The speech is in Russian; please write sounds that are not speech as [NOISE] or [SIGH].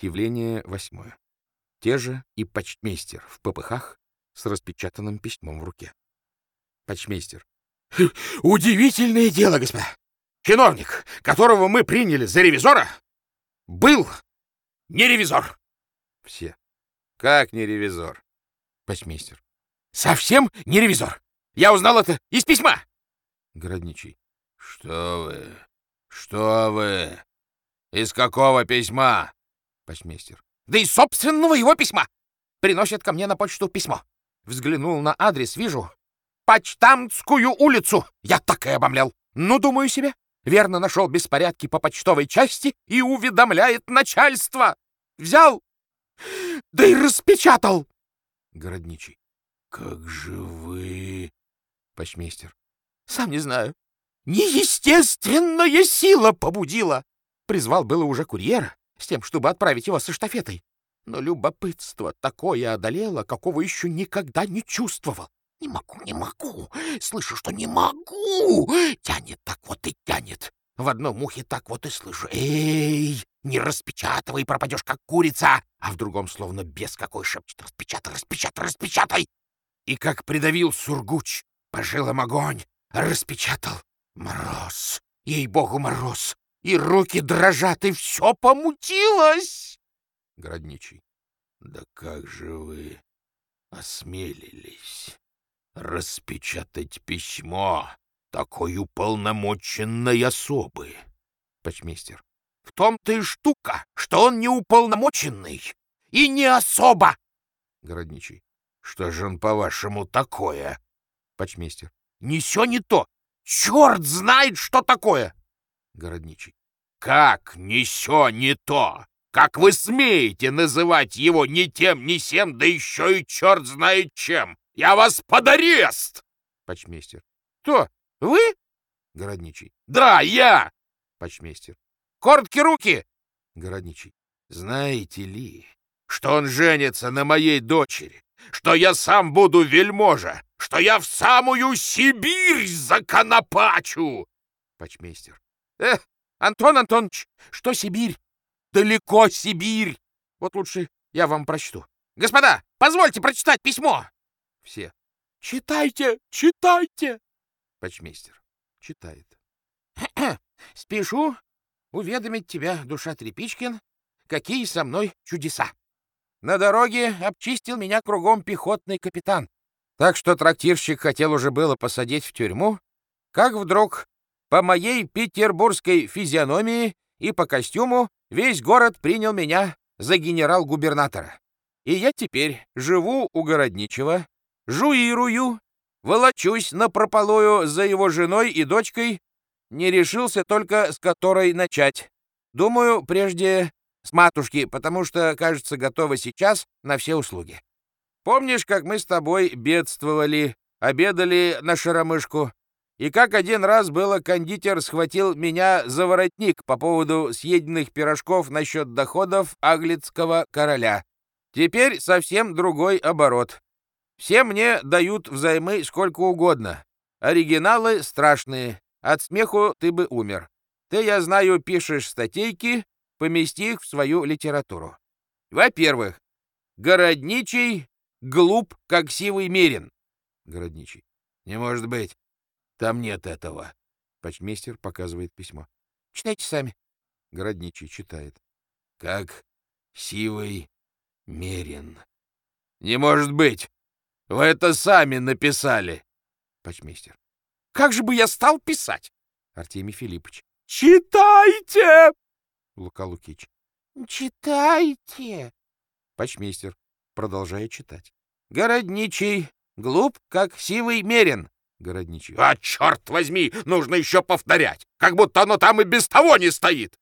Явление восьмое. Те же и почтмейстер в попыхах с распечатанным письмом в руке. Почтмейстер. Удивительное дело, господа. Чиновник, которого мы приняли за ревизора, был не ревизор. Все. Как не ревизор? Почтмейстер. Совсем не ревизор. Я узнал это из письма. Городничий. Что вы? Что вы? Из какого письма? Почтмейстер. Да из собственного его письма. Приносят ко мне на почту письмо. Взглянул на адрес, вижу. Почтамтскую улицу. Я так и обомлел. Ну, думаю себе, верно нашел беспорядки по почтовой части и уведомляет начальство. Взял, да и распечатал. Городничий. Как же вы... Почмейстер. Сам не знаю. Неестественная сила побудила. Призвал было уже курьера с тем, чтобы отправить его со штафетой. Но любопытство такое одолело, какого еще никогда не чувствовал. Не могу, не могу. Слышу, что не могу. Тянет так вот и тянет. В одном ухе так вот и слышу. Эй, не распечатывай, пропадешь как курица. А в другом словно без какой шепчет. Распечатай, распечатай, распечатай. И как придавил сургуч, по жилам огонь, распечатал. Мороз, ей-богу, мороз. И руки дрожат, и все помутилось. Городничий. Да как же вы осмелились распечатать письмо такой уполномоченной особы? Почмейстер. В том-то и штука, что он не уполномоченный и не особо. Городничий. Что же он, по-вашему, такое? Почмейстер. Все не то. Черт знает, что такое. Городничий. Как не все не то? Как вы смеете называть его ни тем, ни сем, да еще и черт знает чем? Я вас под арест! Почмейстер. Кто? Вы? Городничий. Да, я! Почмейстер. Короткие руки! Городничий. Знаете ли, что он женится на моей дочери, что я сам буду вельможа, что я в самую Сибирь законопачу? Почмейстер. Эх, Антон Антонович, что Сибирь? Далеко Сибирь. Вот лучше я вам прочту. Господа, позвольте прочитать письмо. Все. Читайте, читайте. Почмейстер. Читает. [CLEARS THROAT] Спешу уведомить тебя, душа Трепичкин, какие со мной чудеса. На дороге обчистил меня кругом пехотный капитан. Так что трактирщик хотел уже было посадить в тюрьму, как вдруг по моей петербургской физиономии и по костюму весь город принял меня за генерал-губернатора. И я теперь живу у городничего, жуирую, волочусь напропалую за его женой и дочкой, не решился только с которой начать. Думаю, прежде с матушки, потому что, кажется, готова сейчас на все услуги. Помнишь, как мы с тобой бедствовали, обедали на шаромышку, и как один раз было кондитер схватил меня за воротник по поводу съеденных пирожков насчет доходов аглицкого короля. Теперь совсем другой оборот. Все мне дают взаймы сколько угодно. Оригиналы страшные. От смеху ты бы умер. Ты, я знаю, пишешь статейки, помести их в свою литературу. Во-первых, городничий глуп, как сивый мерин. Городничий. Не может быть. Там нет этого. Почмейстер показывает письмо. Читайте сами. Городничий читает. Как сивый мерин. Не может быть. Вы это сами написали. Почмейстер. Как же бы я стал писать? Артемий Филиппович. Читайте! Лука Лукич. Читайте! Почмейстер, продолжая читать. Городничий, глуп, как сивый мерин. Городничий. А, черт возьми, нужно еще повторять, как будто оно там и без того не стоит.